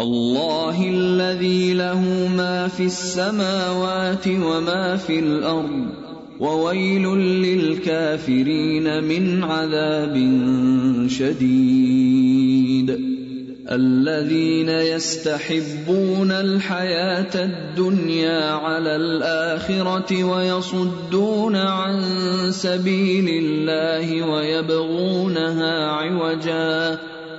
الله الذي له ما في السماوات وما في الأرض وويل للكافرين من عذاب شديد. الذين يستحبون الحياة الدنيا على الآخرة ويصدون عن سبيل الله ويبغونها عوجا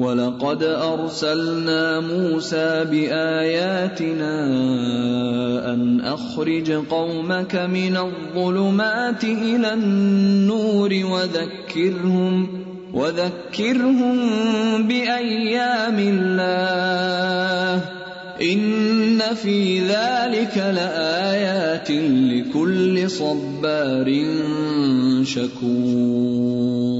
وَلَقَدْ أَرْسَلْنَا مُوسَى بِآيَاتِنَا أَنْ أَخْرِجْ قَوْمَكَ مِنَ الظُّلُمَاتِ إِلَى النُّورِ وَذَكِّرْهُمْ وَذَكِّرْهُمْ بِأَيَّامِ اللَّهِ إِنَّ فِي ذَلِكَ لَآيَاتٍ لِكُلِّ صَبَّارٍ شَكُورٍ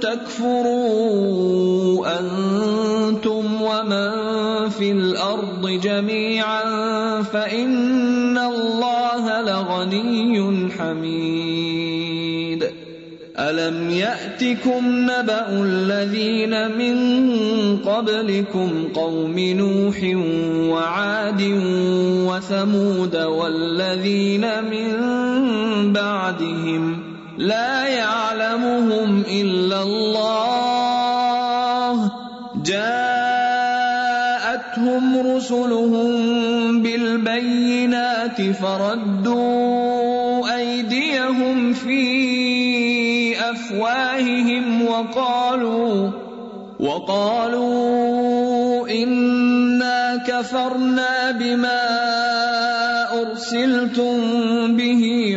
تكفروا أنتم ومن في الأرض جميعا فإن الله لغني حميد. ألم يأتكم نبأ الذين من قبلكم قوم نوح وعاد وثمود والذين من بعدهم لا يعلمهم إلا الله. جاءتهم رسلهم بالبينات فردوا أيديهم في أفواههم وقالوا وقالوا إنا كفرنا بما أرسلتم به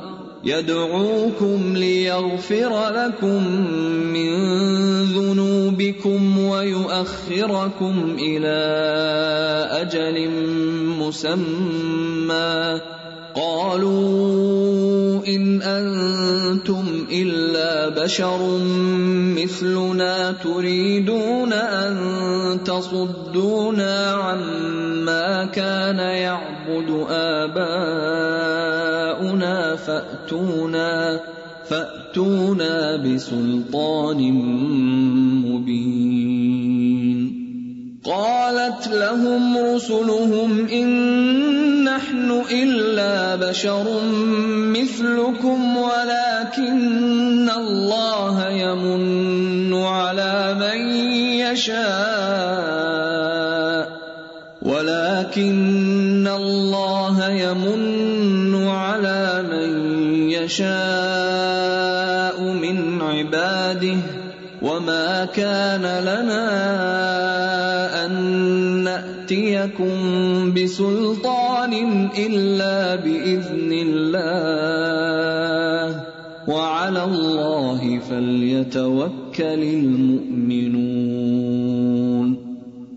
يدعوكم ليغفر لكم من ذنوبكم ويؤخركم إلى أجل مسمى. قالوا إن أنتم إلا بشر مثلنا تريدون أن تصدونا عما كان يعبد اباؤنا فاتونا فاتونا بسلطان مبين قالت لهم رسلهم ان نحن الا بشر مثلكم ولكن الله يمن على من يشاء ولكن الله يمن يشاء من عباده وما كان لنا أن نأتيكم بسلطان إلا بإذن الله وعلى الله فليتوكل المؤمنون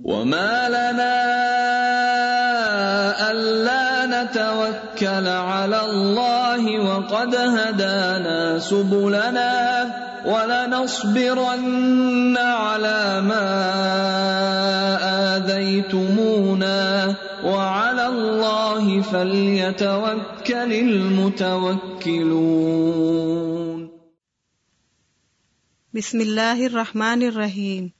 وما لنا وقد هدانا سبلنا ولنصبرن على ما آذيتمونا وعلى الله فليتوكل المتوكلون. بسم الله الرحمن الرحيم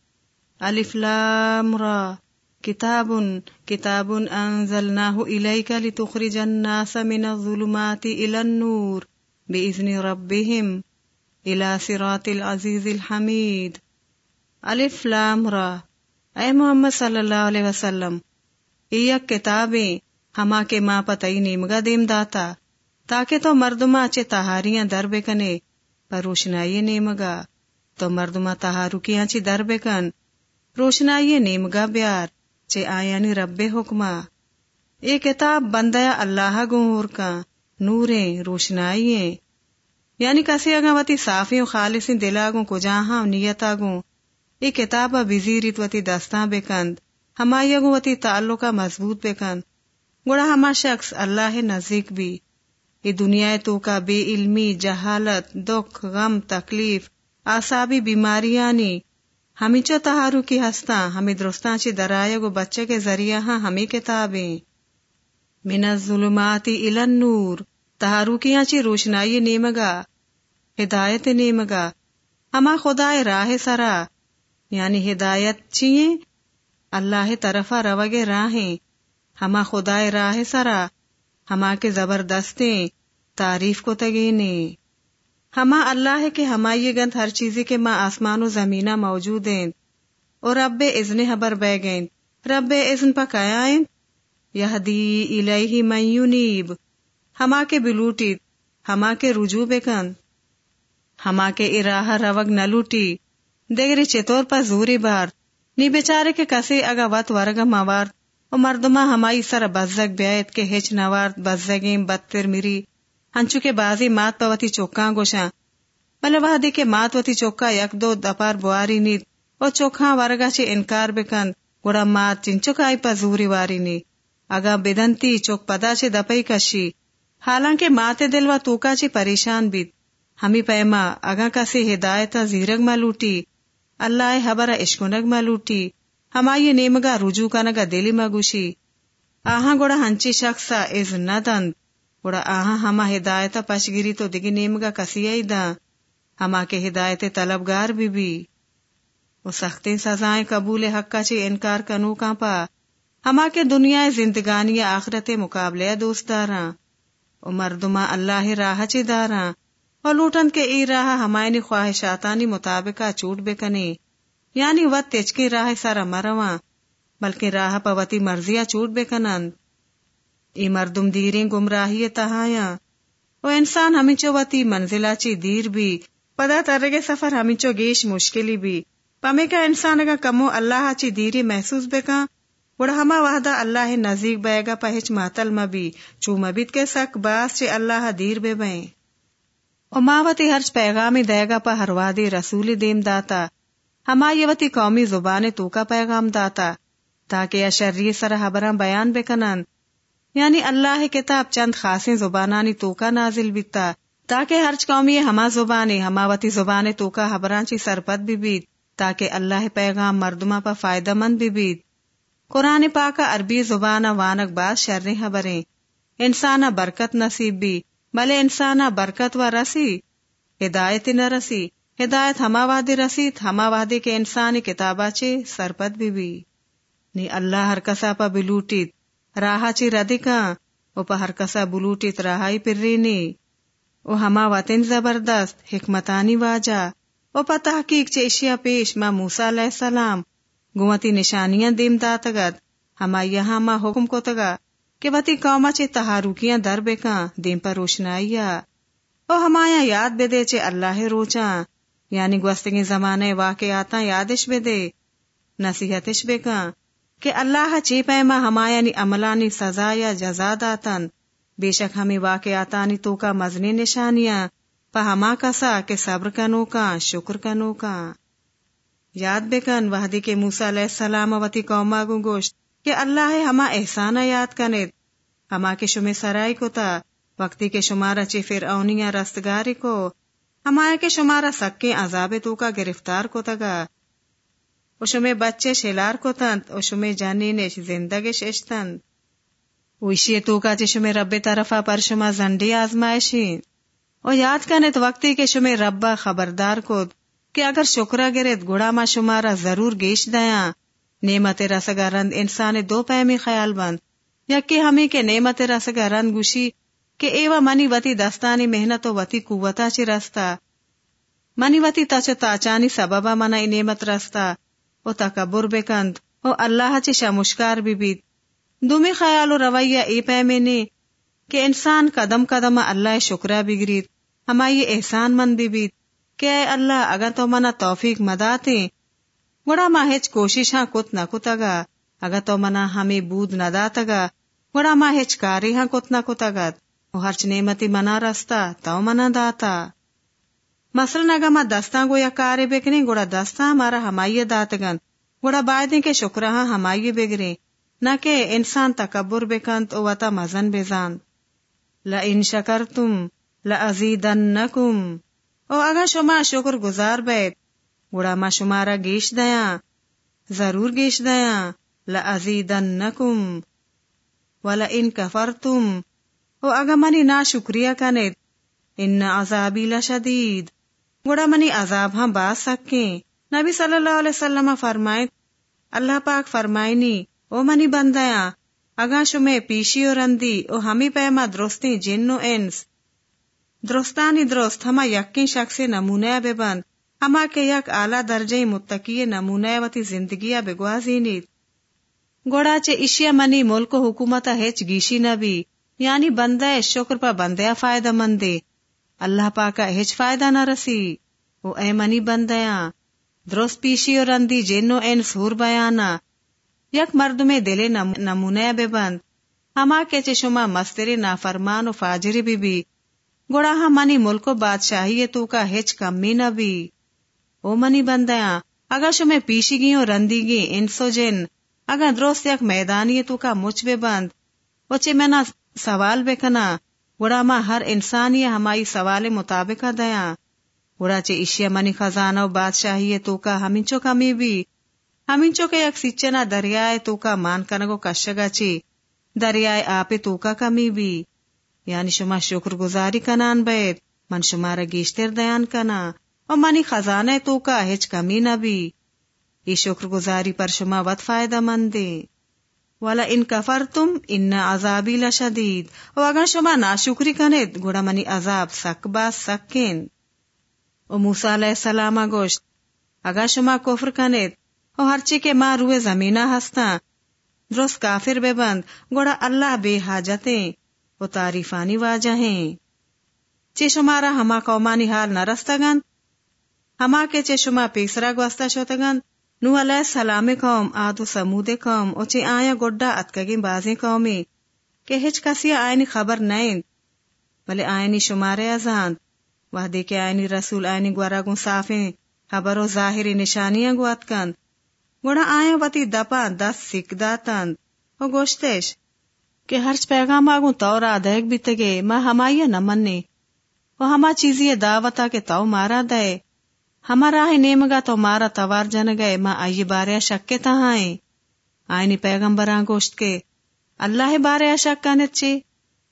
ألف لام را كتاب كتاب أنزلناه إليك لتخرج الناس من الظلمات إلى النور بإذن ربهم إلى صراط العزيز الحميد. الف لام را. اے محمد صلی اللہ علیہ وسلم ایک کتابیں ہما کے ماں پتئی نیمگا دیم داتا، تاکہ تو مردما چے تہاریاں در بکنے، پر روشنائی نیمگا تو مردما تہارو کیاں چی در بکن روشنائی نیمگا بیار، چے آیانی رب حکما یہ کتاب بندیا اللہ گور کا نوریں روشنائیں یعنی کسی اگا وتی صافی و خالصی دلاگوں کو جہاں نیتا گوں یہ کتاب وزیرت وتی دستاں بکند ہمائی اگو وتی تعلقہ مضبوط بکند گوڑا ہما شخص اللہ نزدیک بھی۔ یہ دنیا تو کا بے علمی، جہالت، دکھ، غم، تکلیف آسابی بیماریانی ہمیں چو تہارو کی ہستا ہمیں درستان چی درائے گو بچے کے ذریعہ ہاں ہمیں کتابیں۔ من الظلماتی الن نور تہارو کی چی روشنائی نیمگا ہدایت نیمگا ہما خدا راہ سرا۔ یعنی ہدایت چیئے اللہ طرفا روگے راہیں ہما خدا راہ سرا۔ ہما کے زبردستیں تعریف کو تگینے ہما اللہ ہے کہ ہما یہ گند ہر چیزی کے ماں آسمان و زمینہ موجود ہیں۔ اور رب ازن حبر بہ گئیں۔ رب ازن پکایائیں یہدی الیہ من یونیب۔ ہما کے بلوٹی، ہما کے رجوع بکن ہما کے اراہ روگ نہ لوٹی دیگری چطور پر زوری بار، نی بیچارے کے کسی اگا وط ورگ موار و مردمہ ہمائی سر بزگ بیعت کے ہچ نوار بزگیں بدتر میری، ہنچو کے بازی مات پوتی چوکاں گوشاں بلے وحدی کے مات وتی چوکا یک دو دپار بواری نیت او چوکھاں ورگا چے انکار بکن گوڑا مات چنچکائی پا زوری واری نی، اگا بدنتی چوک پدا چے دپئی کشی حالانکہ مات دل و توکا چے پریشان بیت ہمی پیما اگا کسی ہدایتا زیرگ ملوٹی اللہ حبر عشقنگ اشکنگ ملوٹی ہمائی نیمگا رجوع کنگا دلی مگوشی آہاں گوڑا ہنچی شخصا از ندند گوڑا آہاں ہما ہدایتا پشگیری تو دگی نیمگا کسی ای دا، ہما کے ہدایت طلبگار بھی بھی وہ سختی سزائیں قبول حق چی انکار کنو کا پا، ہما کے دنیا زندگانی آخرت مقابلے دوست داراں۔ او مردما اللہ راہ چی داراں اور لوٹن کے ای راہ ہمائنی خواہشاتانی مطابقہ چوٹ بکنے یعنی وط تچکی راہ سارا مرواں بلکہ راہ پوتی مرضیاں چوٹ بکنند ای مردم دیریں گمراہی تہایا۔ او انسان ہمیں چوتی منزلہ چی دیر بھی، پدا ترگے سفر ہمیں چو گیش مشکلی بھی۔ پمے کا انسان کا کمو اللہ چی دیری محسوس بے کا ہما وحدہ اللہ نزیک بے گا پہچ ماتل مبی، چو مبید کے سک باس چی اللہ دیر بے بیں۔ او ماوتی ہرچ پیغامی دے گا پا ہر وادی رسول دیم داتا۔ ہما یوتی قومی زبان تو کا پیغام داتا، تاکہ یا شرری سر حبران بیان بکنن یعنی اللہ کتاب چند خاصی زبانانی تو کا نازل بیتا، تاکہ ہرچ قومی ہما زبانی ہماوتی زبان تو کا حبرانچی سرپت بھی بیت، تاکہ اللہ پیغام مردما پا فائدہ مند بھی بیت۔ قرآن پاکا عربی زبان وانک بعد شر حبریں انسانا برکت نصیب بھی بلے انسانا برکت و رسی۔ ہدایت نہ رسی، ہدایت ہما وادی رسیت ہما وادی کے انسانی کتابا چے سرپت بھی بھی۔ نی اللہ ہر کسا پا بلوٹیت، راہا چی ردکا او پا ہر کسا بلوٹیت راہائی پر رینی او ہما وطن زبردست، حکمتانی واجا او پا تحقیق چے اشیا پیش، ما موسیٰ علیہ السلام گوتی نشانیاں دیم داتگت ہما یہاں ما حکم کو تگا کہ وتی قوما چے تہاروکیاں در بےکاں دیم پر روشنائی او ہمایا یاد بے دے چے اللہ روچاں۔ یعنی گوستگی زمانے واقعات یادش بے دے نصیحتش بے کان کہ اللہ چی پیما ہمایا نی عملانی سزا یا جزا داتن بے شک ہمیں واقعاتانی تو کا مزنی نشانیاں۔ پا ہما کسا کہ صبر کنو کا شکر کنو کا یاد بے کن وحدی کے موسیٰ علیہ السلام وتی قوما گو گوشت کہ اللہ ہما احسان یاد کنید ہما کے شمی سرائی کو تا، وقتی کے شمارا چی فرعونیاں رستگاری کو۔ ہمارے کے شمارا سکے عذاب تو کا گرفتار کو تگا۔ او شمی بچے شیلار کو تند، او شمی جانی نیش زندگی ششتند ویشی تو کا چی شمی رب طرفا پر شما زنڈی آزمائشی۔ او یاد کنے تو وقتی کے شمی ربا خبردار کو۔ کہ اگر شکرہ گرد گڑا ما شمارا ضرور گیش دیا، نعمت رسگا رند انسان دو پیمی خیال بند، یا کہ ہمیں کے نعمت رسگا رند گوشی، کہ ایوا منی وتی دستانی محنت و وتی قوتا چی رستا۔ منی وتی تاچو تاچانی سببا منا نعمت رستا۔ او تکبر بکند، او اللہ چی شمشکار بھی بیت دومی خیال و رویہ ای پیمے نے کہ انسان قدم قدم اللہ شکرہ بگریت ہمائی احسان مند بیت کہ اے اللہ اگر تو منا توفیق مداتے، گڑا ما ہچ کوشش ہاں کت نہ کتگا اگر تو منا ہمیں بود نہ داتگا گڑا ما ہچ کاری ہاں کت نہ کتگت ہرچ نعمتی منا رستا تو منا داتا۔ مثلا اگر ما دستاں گو یا کاری بکنی گڑا دستاں ہمارا ہمائی داتگن گڑا بائدیں کے شکرہ ہاں ہمائی بگرے۔ نہ کہ انسان تکبر بکند، او وطا مزن بزاند۔ لئن شکرتم لأزیدنکم او اگر شما شکر گزار بیت۔ گڑا ما شمارا گیش دیا۔ ضرور گیش دیا۔ لأزیدنکم ولئن کفرتم۔ او اگر منی نا شکریہ کنید۔ ان عذابی لشدید۔ گڑا منی عذاب ہاں باز سکیں نبی صلی اللہ علیہ وسلم فرمائے۔ اللہ پاک فرمائنی۔ او منی بندیا۔ اگا شمے پیشی و رندی۔ او ہمی پیما درستی جن و انس۔ درستانی درست، ہما یقین شخص نمونہ بے بند، ہما کے یک اعلی درجے متقی نمونہ وتی زندگی بگوازی نیت گوڑا چے اشیا منی ملک و حکومت ہیچ گیشی نبی یعنی بندہ شکر پا بندیا فائدہ مندے۔ اللہ پاکا ہیچ فائدہ نہ رسی۔ او اے منی بندیاں، درست پیشی اور رندی جنو این سور بیانا۔ یک مرد میں دلے نمونہ بے بند۔ ہما کے چے شما مستری نافرمان و فاجری بی بی۔ گوڑا ہم منی ملک بادشاہی تو کا ہچ کمی نہ بھی۔ او منی بندیاں، اگر شما پیشی گی اور رندی گی انسو جن۔ اگر درست یک میدانی تو کا مچ بے بند۔ وچے میں نہ سوال بے کنا۔ گوڑا ما ہر انسانی ہمائی سوال مطابق دیا گوڑا چے اشیا منی خزانہ و بادشاہی تو کا ہمینچو کمی بھی۔ ہمینچو کے یک سچنا دریائے، تو کا مان کنگو کشگا چی دریائے آپ تو کا کمی بھی۔ یعنی شما شکر گزاری کنان بیت من شما را گیشتر دیان کنا اور منی خزانہ تو کا ہچ کمی نہ بھی یہ شکر گزاری پر شما وط فائدہ مندے والا ان کفر تم ان عذابی لشدید. او اگر شما ناشکری کنید گوڑا منی عذاب سک با سکین او موسیٰ علیہ السلام گوشت، اگر شما کفر کنید او ہرچی کے ماں روئے زمینہ ہستا درست کافر بے بند گوڑا اللہ بے حاجتیں او تعریفانی واجہیں چے شمارا ہما قومانی حال نہ رستگند ہما کے چے شما پیسرا گوستا شوتگند نو علیہ السلام قوم، آد و سمود قوم او چے آیا گوڑا اتکگی بازی قومی کہ ہچ کسی آئینی خبر نہیں بلے آئینی شمارے ازاند وحدی کے آئینی رسول آئینی گوارا گون صافیں، خبر و ظاہری نشانیاں گوات کند گوڑا آیا وطی دپا دس سکھ داتند او گوشتش کہ ہرچ پیغام آگوں تو را دیکھ بھی تگے، ماں ہمائی نہ مننے۔ وہ ہما چیزی دعوتا کے تو مارا دے۔ ہما راہ نیمگا تو مارا توار جن گئے۔ ماں آئی بارے شک تہائیں آئینی پیغمبران گوشت کے۔ اللہ بارے شک کا نچے۔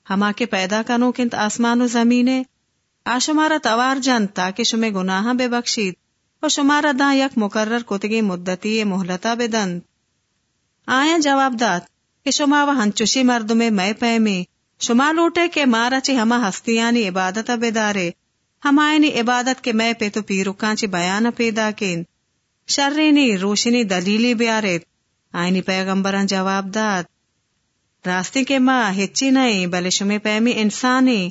ہما کے پیدا کنو کنت آسمان و زمینے آ شمارا توار جن تاکہ شمیں گناہ بے بخشید۔ اور شمارا دا یک مقرر کتگی مدتی محلتا بے دند آیا جواب دات کہ شما و ہنچوشی مردم میں پے میں شما لوٹے کے مارا چی ہما ہستیانی عبادت بیدارے ہمائنی عبادت کے میں پہ تو پیرکان چی بیان پیدا کین۔ شرینی روشنی دلیلی بیارت آئینی پیغمبران جواب داد۔ راستے کے ماں ہچی نہیں بلے شمے پیمی انسانی،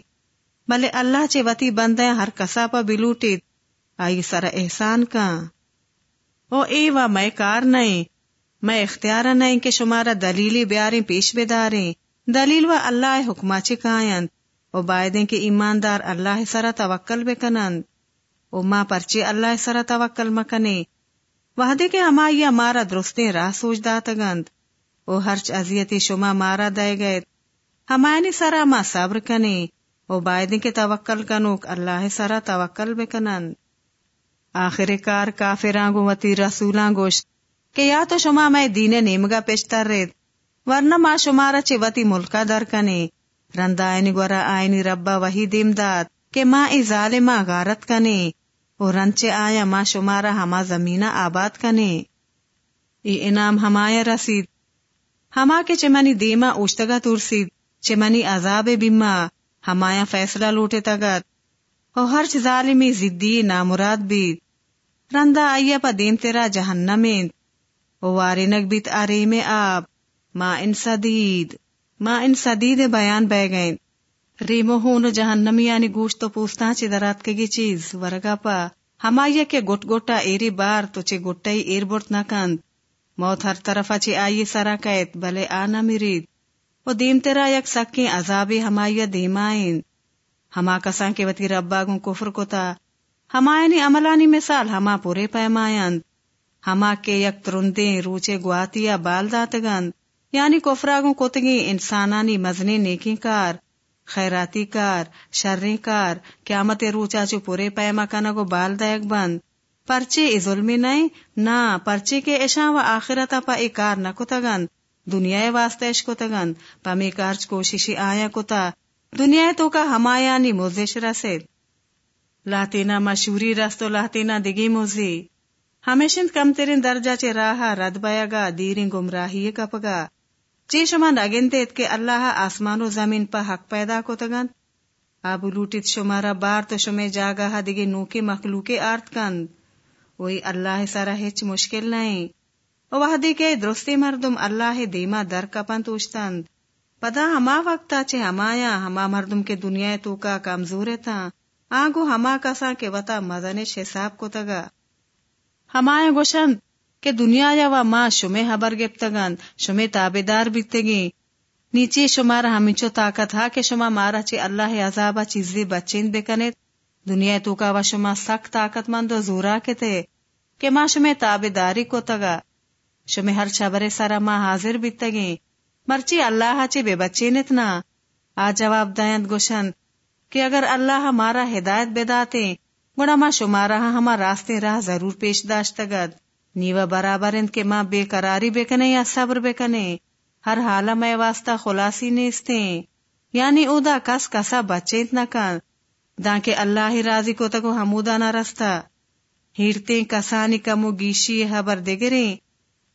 بلے اللہ چے وتی بندے ہر کسا پا بلوٹیت آئی سر احسان کا او ای و میں کار نہیں میں اختیار نہیں کہ شمارا دلیلی بیاریں پیش بداریں۔ دلیل و اللہ حکما چکائن او بائدیں کے ایماندار اللہ سرا توکل بکنند او ماں پرچے اللہ سرا توکل مکنے وحدے کے ہمائی مارا درستیں راہ سوچ داتگند او ہرچ ازیتی شما مارا دے گئے۔ ہمائنی یعنی سرا ما صبر کنے۔ او بائدیں کے توکل کنوک اللہ سرا توکل بکنند آخر کار کافران گو وتی رسولان گوشت۔ کہ یا تو شما میں دین نیمگا پیشتر رید ورنہ ما شمارا چی وتی ملکا در کنے۔ رندا آئینی گورا آئینی ربا وحی دیم داد کہ ما ای ظالما غارت کنے۔ اور رنچے آیا ما شمارا ہما زمینہ آباد کنے۔ ای انام ہمایا رسید۔ ہما کے چمنی دیما اوشتگا ترسید چمنی عذاب بیما، ہمایا فیصلہ لوٹے تگت او ہر ظالمی زدی نامراد بیت رندا آئیا پا دیم تیرا جہنمین وارنک بیت آرے میں آب ما ان صدید ما ان صدید بیان بے گئیں ریمو ہون جہنمی یعنی گوشت تو پوستا چی درات کگی چیز۔ ورگا پا۔ ہمایا کے گٹ گٹا ایری بار تو چی گٹائی ایر بورت نکند موت ہر طرفا چی آئی سرا کہت، بلے آنا مرید۔ او دیم تیرا یک سکیں عذابی ہمایا دیمائیں ہما کساں کے وتی ربا گوں کفر کتا۔ ہمایانی عملانی مثال ہما پورے پیمایند ہما کے یک ترندیں روچے گواتیا بال داتگند یعنی کفراگوں کتگی انسانانی مزنی نیکی کار خیراتی کار شرری کار قیامت روچا چو پورے پیما کنگو بال دائک بند پرچے ای ظلمی نہیں نا پرچے کے اشان و آخرتا پا ای کار نکتگند دنیا واسطے اشکتگند پا می کارچ کوششی آیا کتا دنیا تو کا ہمایانی موزش رسید لاتینا مشہوری رست و لاتینا دگی موزی ہمیشن کم ترین درجہ چے راہا رد بیا گا دیرین گمراہی کپگا چی شما نگن کہ اللہ آسمان و زمین پا حق پیدا کو تگن آبو لوٹیت شمارا بار تو شمے جاگا دگی نوکے مخلوقے آرت کند وہی اللہ سارا ہچ مشکل نہیں وحدی کے درستی مردم اللہ دیما در کپن توشتند پدا ہما وقتا چے ہمایا ہما مردم کے دنیا تو کا کمزور تھا آگو ہما کسا کے وطا مزنش حساب کو تگا ہمایا گوشن کہ دنیا یا و ما شمے حبر گپتگن شمے تابدار بیتگی۔ نیچے شمارا ہمچو طاقت ہا کہ شما مارا چے اللہ عذابا چیزی بچین بکنیت دنیا تو کا و شما سخت طاقت مند و زورا کے تھے کہ ما شمے تابداری کو تگا۔ شمے ہر چھبرے سارا ما حاضر بیتگی۔ مرچی اللہ چے بے بچے نتنا آ جواب دائند گوشن کہ اگر اللہ ہمارا ہدایت بے گڑا ما شمارا ہما راستے راہ ضرور پیش داشتگد نیو برابر اند کے ماں بے قراری بے کنے یا صبر بے کنے۔ ہر حالا میں واسطہ خلاصی نیستے یعنی اودا کس کسا بچیت نہ کن۔ دا کہ اللہ راضی کو تکو حمودا نہ رستا ہیرتے کسانی کمو گیشی حبر دگریں۔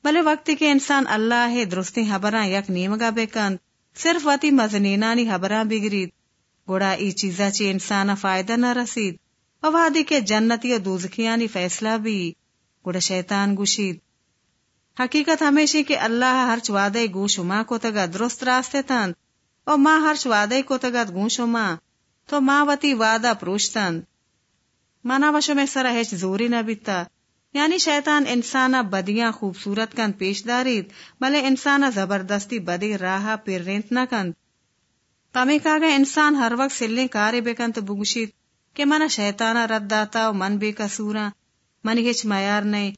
بلے وقت کے انسان اللہ ہے درستی حبراں یک نیمگا بکند صرف واتی مزنینانی حبراں بگرید۔ گوڑا ای چیزا چی انسانا فائدہ نہ رسید۔ اور وادی کے جنتی و دوزخیانی فیصلہ بھی گوڑا شیطان گوشید۔ حقیقت ہمیشہ کہ اللہ ہر چوادے گوش ما کو تگا درست راستے تند اور ماں ہر چوادے کو تگا گوش ماں، تو ماں وتی وعدہ پروشتند مانا وشو میں سرا ہیچ زوری نہ بیتا۔ یعنی شیطان انسانا بدیاں خوبصورت کن پیش دارید، بلے انسانا زبردستی بدی راہا پیر رینت نہ کند۔ کمی کاگا انسان ہر وقت سلنے کارے بے کن تو کہ منا شیطانا رد داتا و من بے کسورا منی ہچ میار نہیں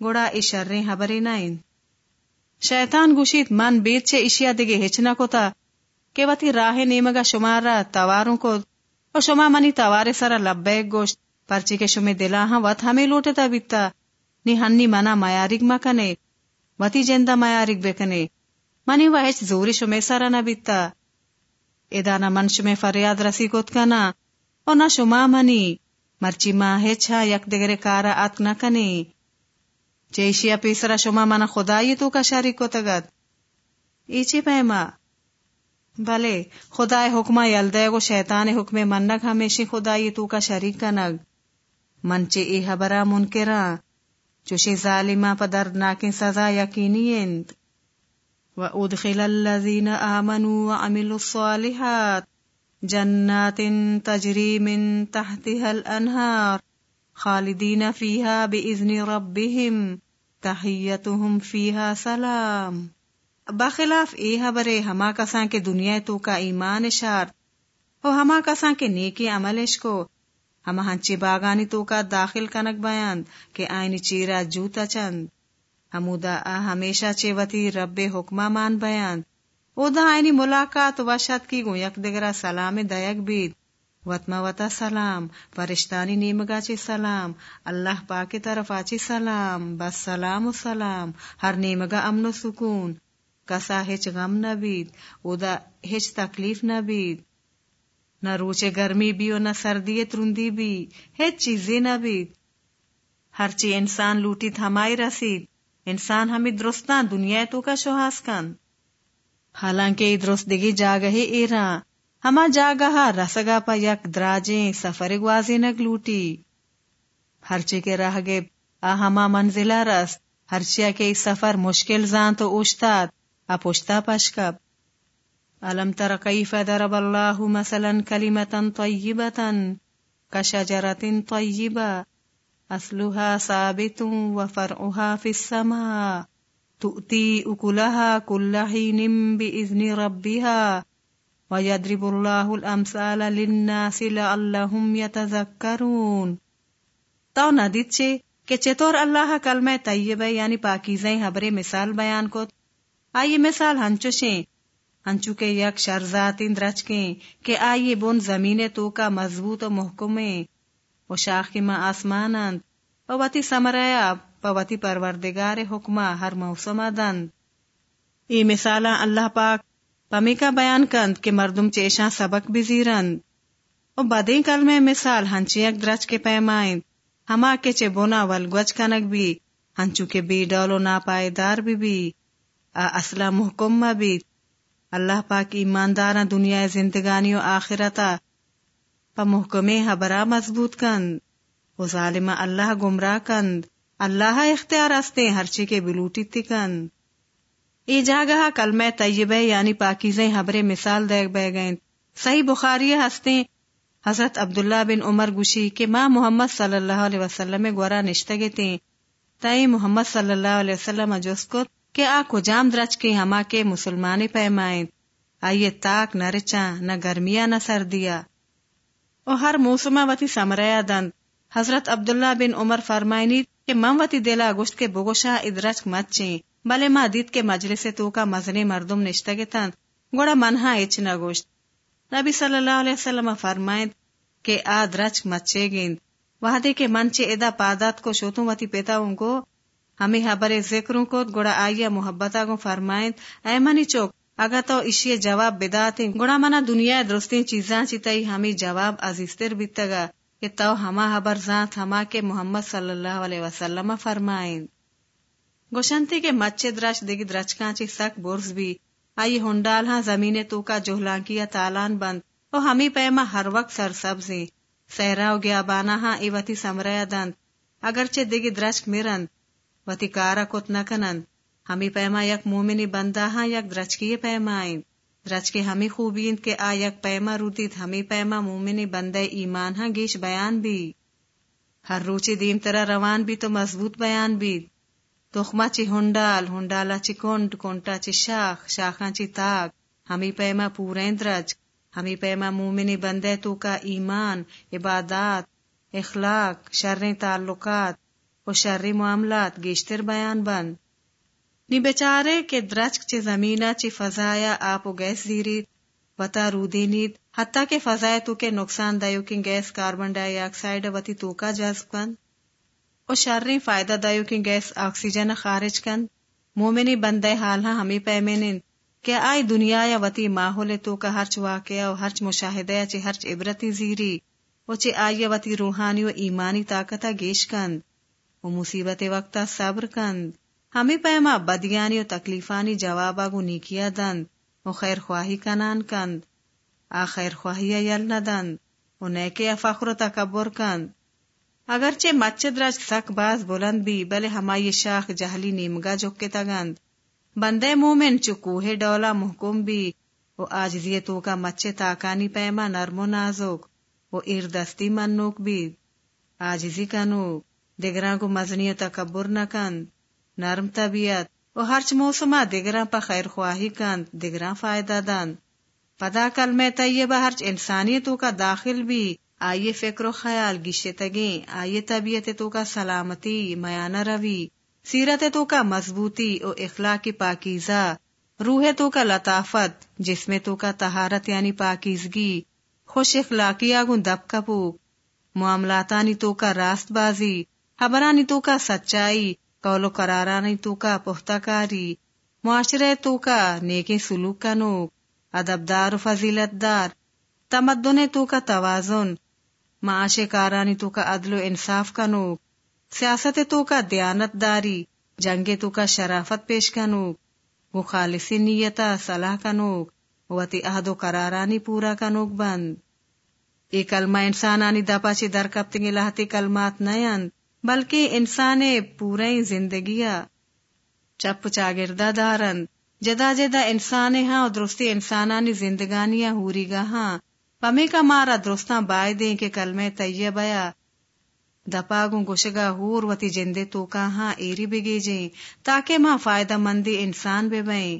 گوڑا ای شرریں حبری نائن شیطان گوشید من بیت چے اشیا دگے ہچ نہ کوتا، کہ وتی راہ نیمگا شمارا تواروں کو اور شما منی توارے سرا لبیک گوشت پرچی کے شمی دلا ہاں وط ہمیں لوٹتا بیتا۔ نی ہنی منا میارگ مکنے وتی جندہ میارگ بکنے منی وحچ زوری شمی سارا نہ بیتا۔ ادانا من شمی فریاد رسی کت کنا او نہ شما منی مرچی ماں ہچھا یک دگرے کارا ات نہ کنے چیشیا پیسرا شما منا خدای تو کا شریک کو تگت ایچی پیما بلے خدای حکمہ یلدے گو شیطان حکم منگ ہمیشی خدای تو کا شریک کنگ منچے ای حبرا منکرا چوشی ظالمہ پدر ناکن سزا یقینی انت و ادخل الذین آمنوا وعملوا الصالحات جنات تجری من تحتها الانہار خالدین فیہا بإذن ربهم تحیتهم فیہا سلام۔ بخلاف اے حبرے ہما کساں کے دنیا تو کا ایمان اشار ہو ہما کساں کے نیکی عملش کو۔ ہم ہنچی باغانی تو کا داخل کنک بیان کہ آئینی چیرا جوتا چند۔ ہمودا آ ہمیشہ چیوتی رب حکمہ مان بیان او دا آئینی ملاقات وشت کی گو یک دگرا سلام دیگ بید. وطما وطا سلام پرشتانی نیمگا چی سلام، اللہ پاکی طرف آچی سلام، بس سلام و سلام، ہر نیمگا امن و سکون. کسا ہچ غم نبید او دا ہچ تکلیف نبید نہ روچے گرمی بھی اور نہ سردی ترندی بھی ہے چیزیں نہ بھی ہر چی انسان لوٹی تھمائی رسید، انسان ہمیں درستان دنیا تو کا شوہاس کن. حالانکہ درست دگی جاگہ ایرا، ہما جاگہ رسگا پا یک دراجیں سفر گوازی نگ لوٹی۔ ہر چی کے رہ گے آ ہما منزلہ رست ہر چیا کے سفر مشکل زان تو اوشتاد۔ آ پوشتا پشکب ألم تر كيف ضرب الله مثلا كلمة طيبة كشجرة طيبة أصلها ثابت وفرعها في السماء۔ تؤتي أكلها كل حين بإذن ربها ويضرب الله الأمثال للناس لعلهم يتذكرون. تو ندید چے کہ چطور اللہ کلمہ طیبہ یعنی پاکیزیں حبر مثال بیان کو آئیے مثال ہنچو شیں انچو کے یک شرزات درچکیں کہ آئیے بون زمین تو کا مضبوط و محکم و شاخ کی ماں آسمانند پوتی سمریا پوتی پروردگار حکمہ ہر موسم دند ای مثالا اللہ پاک پمی کا بیان کند کہ مردم چیشاں سبق بھی زیرند۔ و بدیں کل میں مثال ہنچی یک درچ کے پیمائند۔ ہما کے چے بونا ولگوچ کنک بھی۔ ہنچو کے بی ڈولو ناپائیدار بھی بھی۔ اصلہ محکم بھی۔ اللہ پاک ایماندار دنیا زندگانی و آخرتا۔ پا محکمے حبرا مضبوط کند۔ و ظالم اللہ گمراہ کند۔ اللہ اختیار استے ہرچی کے بلوٹی تی کند ای جاگہ کلمہ طیبہ یعنی پاکیزیں حبر مثال دیکھ بے گئیں صحیح بخاری ہستے حضرت عبداللہ بن عمر گوشی کہ ماں محمد صلی اللہ علیہ وسلم گورا نشتگے تیں تئی محمد صلی اللہ علیہ وسلم جس کو کہ آ کو جام درچ کے ہما کے مسلمانی پیمائیں۔ آئیے تاک نہ رچا، نہ گرمیا نہ سردیا او ہر موسمہ وتی سمریا دند حضرت عبداللہ بن عمر فرمائنی کہ مم وتی دلا گوشت کے بگوشا ادرچ مت چیں، بلے ما دید کے مجلس تو کا مزنے مردم نشتگے تن، گوڑا منہا اچ نہ گوشت۔ نبی صلی اللہ علیہ وسلم فرمائیں کہ آ درچ مچے گیند۔ وحدے کے من چے ادا پادات کو شوتوں وتی پیتا ان کو، ہمیں ہاں حبر ذکروں کو گوڑا آئیا محبتا کو فرمائیں۔ اے منی چوک اگر تو اشی جواب بداتے گوڑا منا دنیا درستی چیزاں چیتائی ہمیں جواب عزیزتر بیتگا۔ کہ تو ہما حبر ذات ہما کے محمد صلی اللہ علیہ وسلم فرمائیں۔ گوشنتی کے مچے درش دگی درچکاں چی سک برز بھی۔ آئی ہنڈال ہاں زمین تو کا جوہلان کیا تالان بند۔ او ہمیں پیما ہر وقت سر سبزی۔ سہرا گیا بانا ہاں ایوتی سمریا دند۔ اگرچہ دگی درچک میرند وتی کارا کت نکنند۔ ہمیں پیما یک مومنی بندہ ہاں یک درچکی پیمائیں۔ درچ کے ہمیں خوبین کے آ یک پیما روتیت ہمیں پیما مومنی بندہ ایمان ہاں گیش بیان بھی۔ ہر روچی دیم ترا روان بھی تو مضبوط بیان بھی۔ تخما چی ہنڈال، ہنڈالا چی کنڈ کنٹا چی شاخ، شاخاں چی تاک۔ ہمیں پیما پوریں درج ہمیں پیما مومنی بندے تو کا ایمان، عبادات، اخلاق، شریں تعلقات۔ و شرری معاملات گیشتر بیان بند۔ نی بچارے کے درچک چی زمینہ چی فضایا آپ و گیس زیرید وطا رودی نید حتیٰ کہ فضائے تو کے نقصان دائیو کی گیس کاربن ڈائی آکسائڈ وطی تو کا جذب کن۔ و شرری فائدہ دائیو کی گیس آکسیجن خارج کن۔ مومنی بندے حال ہاں ہمیں پیمینن کہ آئی دنیا یا وطی ماحول تو کا ہرچ واقعہ و ہرچ مشاہدہ چی ہرچ عبرتی زیری و چی آئی وطی روحانی و ایمانی طاقتہ گیش کند و مصیبت وقتا صبر کند ہمیں پیما بدیانی و تکلیفانی جوابا گو نیکیا دند و خیر خواہی کنان کند. آ خیر خواہی یل ندند و نیکے فخر و تکبر کند. اگرچہ مچ درج سک باز بلند بھی، بلے ہمائی شاخ جہلی نیمگا جوکے تگند. بندے مومن چکوہے ڈولا محکم بھی وہ آجزی تو کا مچے تاکانی پیما نرم و نازک وہ دستی منوک بھی. آجزی کنو دگراں کو مزنی تکبر نہ کند نرم طبیعت وہ ہرچ موسما دگراں پا خیر خواہی کند دگراں فائدہ دند۔ پدا کل میں طیبہ ہرچ انسانیتوں کا داخل بھی۔ آئیے فکر و خیال گشے تگیں، آئیے طبیعت تو کا سلامتی، میانہ روی۔ سیرت تو کا مضبوطی او اخلاقی پاکیزہ۔ روح تو کا لطافت جس میں تو کا تہارت یعنی پاکیزگی۔ خوش اخلاقی آگن دب کپوک۔ معاملاتانی تو کا راست بازی خبرانی تو کا سچائی۔ قول و قرارانی تو کا پختہ کاری معاشرے تو کا نیکی سلوک کا نوک ادبدار و فضیلت دار تمدن تو کا توازن معاش کارانی تو کا عدل و انصاف کا نوک سیاست تو کا دیانت داری جنگ تو کا شرافت پیش کا نوک وہ نیتا صلاح کا نوک وتی عہد و قرارانی پورا کا نوک بند ای کلمہ انسانانی دپا چی در لہتی کلمات نیند بلکہ انسان پورے زندگیا چپ چاگردہ دارند جدا جدا انسان ہاں درستی انسانانی زندگانیاں ہوری گا ہاں۔ پمی کا مارا درستاں بائے دیں کہ کلمہ طیبیا دپاگوں گوشگا ہور وتی جندے تو کا ہاں ایری بگی جیں۔ تاکہ ماں فائدہ مندی انسان بے بیں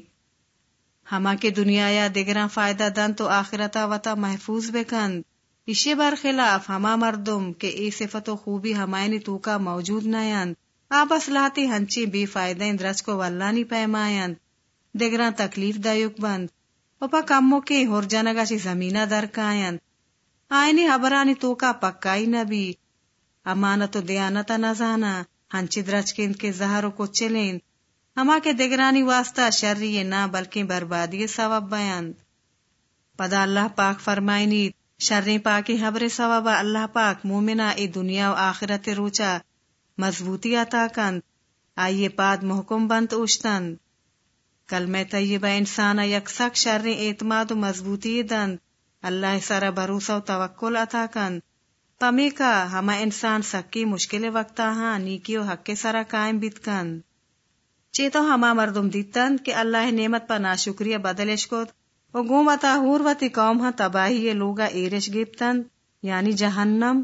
ہما کے دنیا یا دگراں فائدہ دن تو آخرتا وتا محفوظ بے کند اسی بار خلاف ہما مردم کے ای صفت و خوبی ہمائنی تو کا موجود نیند آپس لاتی ہنچی بی فائدہ درج کو ولانی پیمائند۔ دگراں تکلیف دایوک بند۔ پا کمو کے ہور جنگا چی زمینہ در آئینی حبرانی تو کا پکائی نبی۔ امانت و دیانتا نزانا ہنچی درچ کند کے زہر و کچلین ہما کے دگرانی واسطہ شرری نہ بلکہ بربادی ثواب بیان پدا اللہ پاک فرمائنی شرری پاکی حبر ثواب اللہ پاک مومنا ای دنیا و آخرت روچا مضبوطی عطا کند آئیے پاد محکم بند اوشتند. کلمہ طیبہ انسان یک سک شر اعتماد و مضبوطی دند، اللہ سارا بھروسہ و توکل عطا کند. پمی کا ہما انسان سکی مشکل وقتا ہاں نیکی و حق کے سارا قائم بیت کند. چیتو ہما مردم دیتند کہ اللہ نعمت پا ناشکریہ بدلش کت و گوم وطا ہور وطی قوم ہاں تباہی لوگا ایرش گیبتند یعنی جہنم۔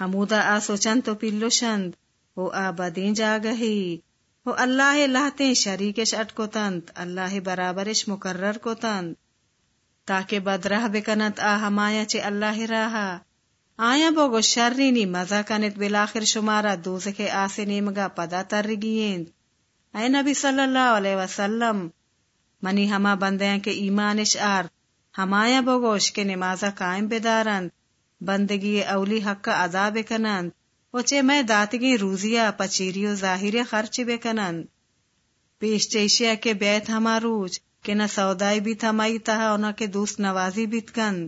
ہمودا آ سوچن تو پلوشند او آبادین جاگہی وہ اللہ لہتے شریکش اٹ کو تنت اللہ برابرش مقرر کو تنت تاکہ بدرہ بکنت آ ہمایا چے اللہ راہا۔ آیا بوگو شرینی مزا کنت بلاخر شمارا دوزک آسے نیمگا پدا تر گیند اے نبی صلی اللہ علیہ وسلم منی ہما بندیاں کے ایمانش آر ہمایا بوگوش کے نمازا قائم بدارند، بندگی اولی حق کا ادا بکنند، وچے میں داتگی روزیا پچیریو ظاہر خرچ بے پیش چیشیا کے بیت ہما روچ، کہ نہ سودائی بھی تھمائی تہا اونا کے دوست نوازی بیت کن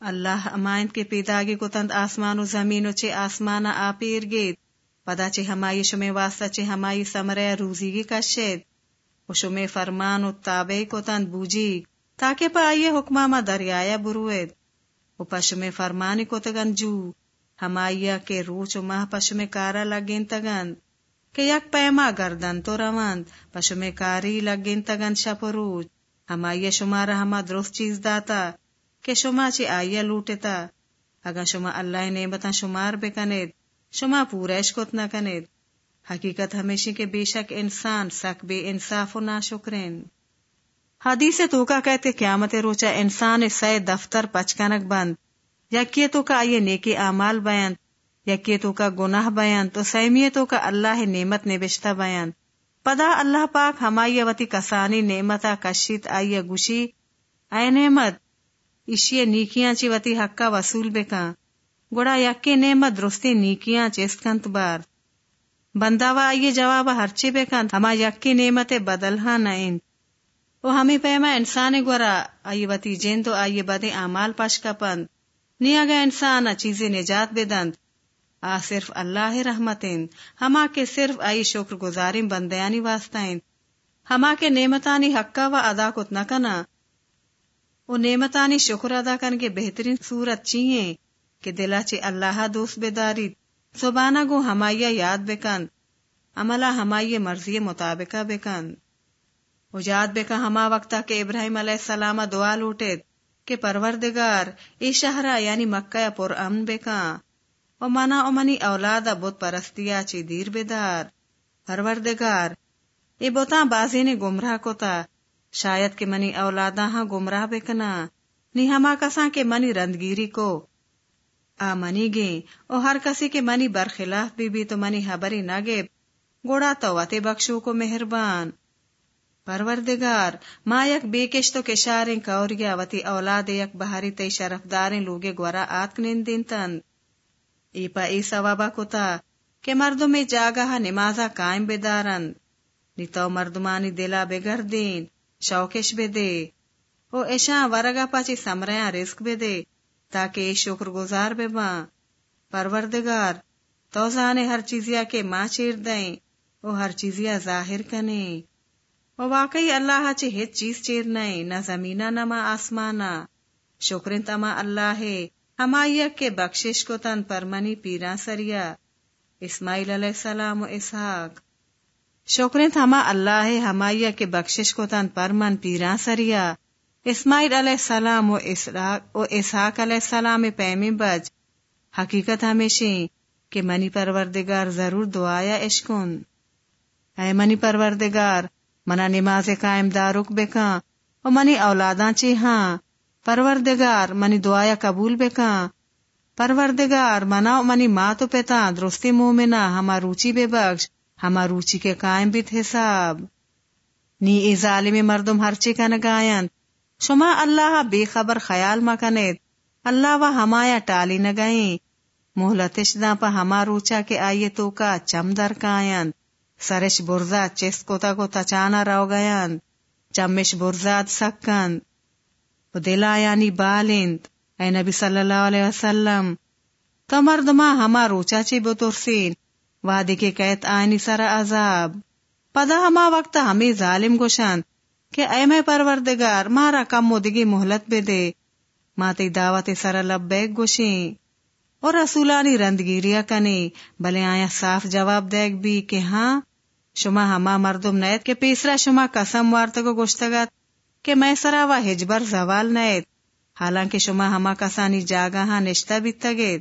اللہ امائند کے پیداگی کو تند آسمان و زمین و چے آسمانا آپی ارگید پدا چے ہمائی شمی واسطہ چے ہمائی سمرے روزی گی کشید۔ و شمی فرمان و تابعی کو تند بوجی، تاکہ پا آئیے حکماما دریایا بروید۔ و پا فرمانی کو تگن جو ہمایا کے روچ و ماہ پشم کارا لگین تگن۔ کہ یک پیما گردن تو روند پشم کاری لگین تگن شپ روچ۔ ہمایا شمارا ہما درست چیز داتا، کہ شما چی آئیا لوٹتا۔ اگر شما اللہ نعمتا شمار بکنید، شما پورش کت نہ کنید۔ حقیقت ہمیشہ کے بے شک انسان سک بے انصاف و ناشکرین۔ حدیث تو کا کہتے قیامت روچا انسان سہ دفتر پچکنک بند۔ یکی تو کا یہ نیکی اعمال بیان۔ یکی تو کا گناہ بیان۔ تو سیمیتوں کا اللہ نعمت نبشتہ بیان۔ پدا اللہ پاک ہمائی وتی کسانی نعمتا کشیت آئی گوشی۔ اے نعمت اشی نیکیاں چی وتی حقا وصول بکا گوڑا یکی نعمت درستی نیکیاں چیست کنت بار۔ بنداوا، آئیے جواب ہرچی بے بکن ہما یکی نعمت بدل بدلہا نائن وہ ہمیں پیما انسان گورا آئی وتی جین تو آئیے بدے اعمال پاش کپند نیا گا انسان چیزیں نجات بے دند۔ آ صرف اللہ رحمتین ہما کے صرف آئی شکر گزاریم بندیانی واسطائیں ہما کے نعمتانی حقا و ادا کت نہ کنا۔ وہ نعمتانی شکر ادا کن کے بہترین صورت چیئیں کہ دلا چی اللہ دوست بدارید سبانا گو ہمایا یاد بکند عملہ ہمائی مرضی مطابقہ بکند اجاد بکا ہما وقتا کہ ابراہیم علیہ السلام دعا لوٹید کہ پروردگار ای شہرہ یعنی مکہ پر امن بکا و منا او منی اولادا بت پرستیا چی دیر بدار۔ پروردگار، ای بوتا بازی نے گمراہ کو شاید کہ منی اولادا ہاں گمراہ بکنا۔ نی ہما کساں کے منی رندگیری کو۔ آ منی گے او ہر کسی کے منی برخلاف بی بی تو منی حبری نہ گے۔ گوڑا تو وتے بخشو کو مہربان۔ پروردگار، ما یک بیکش تو کشاریں کوریا وتی اولاد یک بہاری تی شرف داریں لوگے گورا آتک نندین تند ای پا ای سوابا کتا کہ مردم جاگہ نمازا قائم بیدارند نی تو مردمانی دلا بگردین، شوکش بے دے او ایشاں ورگا پاچی سمریاں رزق بے دے تاکہ شکر گزار بے باں پروردگار تو زانے ہر چیزیا کے ماں چیر دیں، او ہر چیزیا ظاہر کنے۔ او واقعی اللہ چی ہیچ چیز چیر نہیں نہ زمینہ نہ ما آسمانا شکرن تما اللہ ہے ہمائی کے بخشش کو تن پرمنی پیرا سریا۔ اسماعیل علیہ السلام و اسحاق۔ شکریں تھما اللہ ہمائی کے بخشش کو تن پرمن پیرا سریا۔ اسماعیل علیہ السلام و اسحاق علیہ السلام پیمی بج حقیقت ہمیشہ کہ منی پروردگار ضرور دعایا اشکن اے منی پروردگار، منا نماز قائم دارک بکا و منی اولاداں چی ہاں۔ پروردگار، منی دعایا قبول بکا۔ پروردگار، منا منی ماں تو پتا، درستی مومنا ہما روچی بے بخش، ہما روچی کے قائم بیت حساب۔ نی ای ظالم مردم ہرچی کا نگائن شما اللہ بے خبر خیال مکنید اللہ و ہمایا ٹالی نگائیں محلتش دا پا ہما روچا کے آئیے تو کا چم در کائن۔ سرش برزا چس کو تا کو تچانا رو گیاں چمش برزاد سکند و دلا یعنی بالند۔ اے نبی صلی اللہ علیہ وسلم۔ تو مردما ہما روچا چی بترسین۔ وادی کے قید آئینی سر عذاب۔ پدا ہما وقت ہمیں ظالم گوشن۔ کہ اے میں پروردگار، مارا کم مدگی محلت بے دے ماتی دعوت سر لبیک گوشیں اور رسولانی رندگیریا کنی۔ بلے آیا صاف جواب دیکھ بھی کہ ہاں شما ہما مردم نیت کے پیسرا شما قسم وارتگو گوشتگت کہ میں سرا و ہجبر زوال نیت حالانکہ شما ہما کسانی جاگا ہاں نشتہ بھی تگید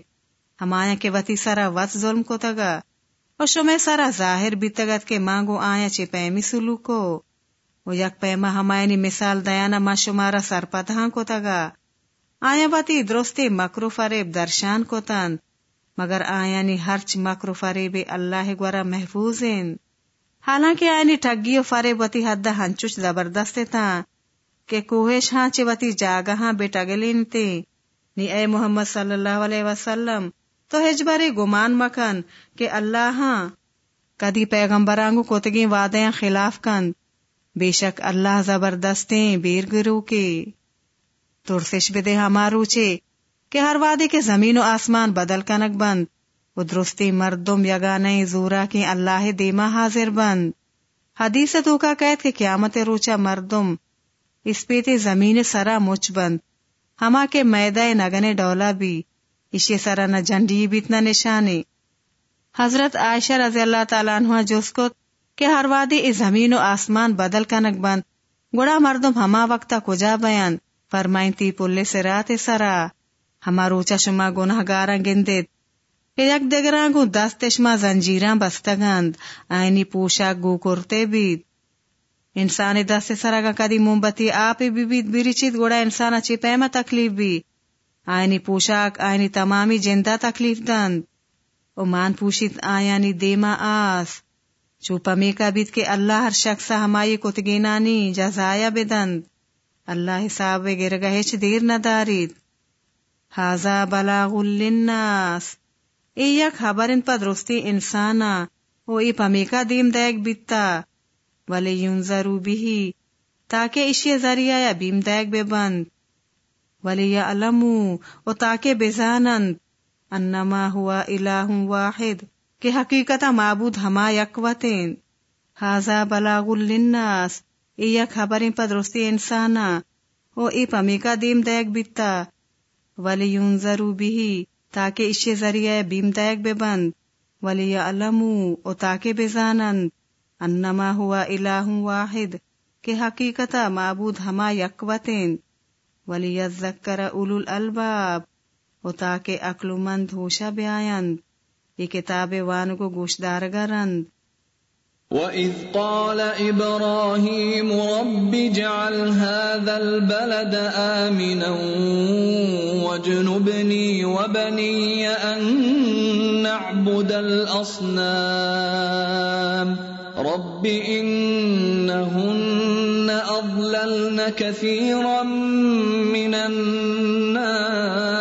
ہمایا کے وتی سرا وط ظلم کو تگا اور شما سرا ظاہر بھی تگت کے مانگو آیا چے پیمی سلوکو۔ وہ یک پیما ہمائنی مثال دیانا ما شمارا سر پتہاں کو تگا آیا باتی درستی مکرو فریب درشان کو تن مگر آیا نی ہرچ مکرو فریب اللہ گورا محفوظ ہیں حالانکہ آئینی ٹگی و فریب وتی حد ہنچوچ زبردست تھا کہ کوہش ہاں چوتی جاگا ہاں بیٹا گلین تے نی اے محمد صلی اللہ علیہ وسلم، تو ہجبری گمان مکن کہ اللہ ہاں کدی پیغمبرانگو کتگی وعدیاں خلاف کن بے شک اللہ زبردستیں بیر گرو کے۔ ترسش بدے ہمارو چے کہ ہر وعدے کے زمین و آسمان بدل کنک بند۔ و درستی مردم یگانے زورا کی اللہ دیما حاضر بند۔ حدیث تو کا قید کہ قیامت روچا مردم اس پیتے زمین سرا مچ بند۔ ہما کے میدہ نگنے ڈولا بھی اشے سرا نہ جھنڈی بیتنا نشانے۔ حضرت عائشہ رضی اللہ تعالیٰ عنہ جس کو کہ ہر وادی اس زمین و آسمان بدل کنک بند۔ گڑا مردم ہما وقتا کجا بیان؟ فرمائیں تی پلے سے رات سرا۔ ہما روچا شما گناہ گارا گندید۔ کہ یک دگراں گو دست شما زنجیراں بستگند آئینی پوشاک گو کرتے بید۔ انسان دست سرگا کدی موم بتی آپ بھی بیت بیری چیت گوڑا انسان اچھی پیما تکلیف بھی آئینی پوشاک آئینی تمامی جندہ تکلیف دند۔ او مان پوشید آیانی دیما آس۔ چوپا میکا بیت کے اللہ ہر شخص ہمائی کتگینانی، جزایا بدند اللہ حساب گرگا ہچ دیر نہ دارید۔ حازا بلاغ للناس۔ ای یک خبرن پا درستی انسانا۔ او ای پمیکا دیم دیگ بیتا۔ ولی ینظرو بھی تاکہ اشی ذریعہ یا بیم دیگ بے بند۔ ولی یعلمو و تاکہ بزانند انما ہوا الہ واحد۔ کہ حقیقت معبود ہما یکوتین۔ حازا بلاغ للناس۔ ای یک خبریں پدرستی انسانا۔ او ای پمی کا دیم دیگ بیتا۔ ولی ینظرو بھی تاکہ اشے ذریعہ بیم تیک بے بند ولی علمو تاکہ بے زانند انما ہوا الہ واحد۔ کہ حقیقتا معبود ہما یکوتین۔ ولی ذکر اولو الالباب۔ و تاکہ عقل مند ہوشا بیایند۔ یہ کتاب وان کو گوشدار گرند وَإِذْ قَالَ إِبْرَاهِيمُ رَبِّ جَعَلْ هَذَا الْبَلَدَ آمِنًا وَاجْنُبْنِي وَبَنِيَّ أَن نَّعْبُدَ الْأَصْنَامَ. رَبِّ إِنَّهُنَّ أَضْلَلْنَ كَثِيرًا مِّنَ النَّاسِ.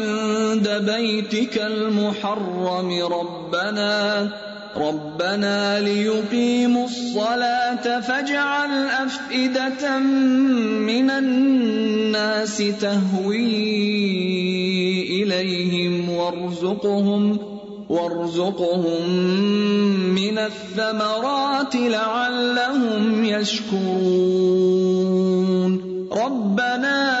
بَيْتِكَ الْمُحَرَّمِ رَبَّنَا ربنا ليقيموا الصلاة فاجعل أفئدة من الناس تهوي إليهم وارزقهم وارزقهم من الثمرات لعلهم يشكرون. ربنا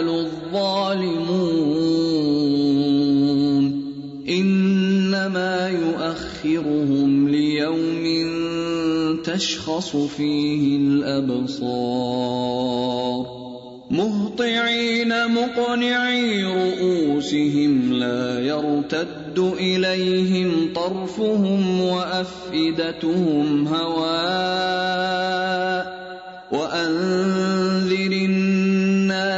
الظالمون انما يؤخرهم ليوم تشخص فيه الابصار مهطعين مقنعي رؤوسهم لا يرتد اليهم طرفهم وافئدتهم هواء وانذر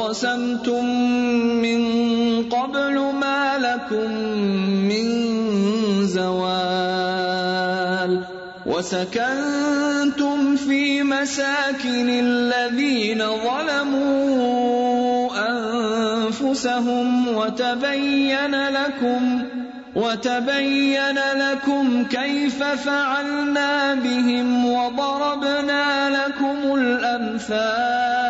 أقسمتم من قبل ما لكم من زوال وسكنتم في مساكن الذين ظلموا أنفسهم وتبين لكم وتبين لكم كيف فعلنا بهم وضربنا لكم الأمثال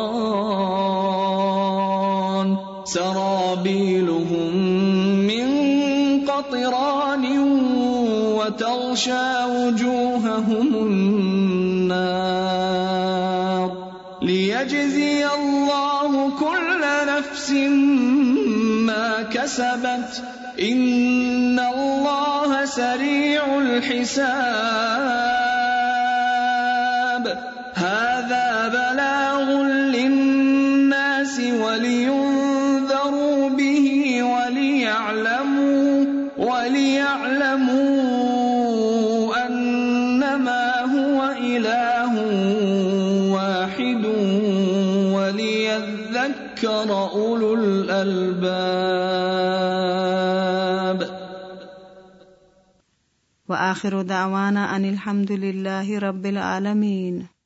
وتغشى وجوههم النار ليجزي الله كل نفس ما كسبت إن الله سريع الحساب وليذكر أولو الألباب. وآخر دعوانا أن الحمد لله رب العالمين.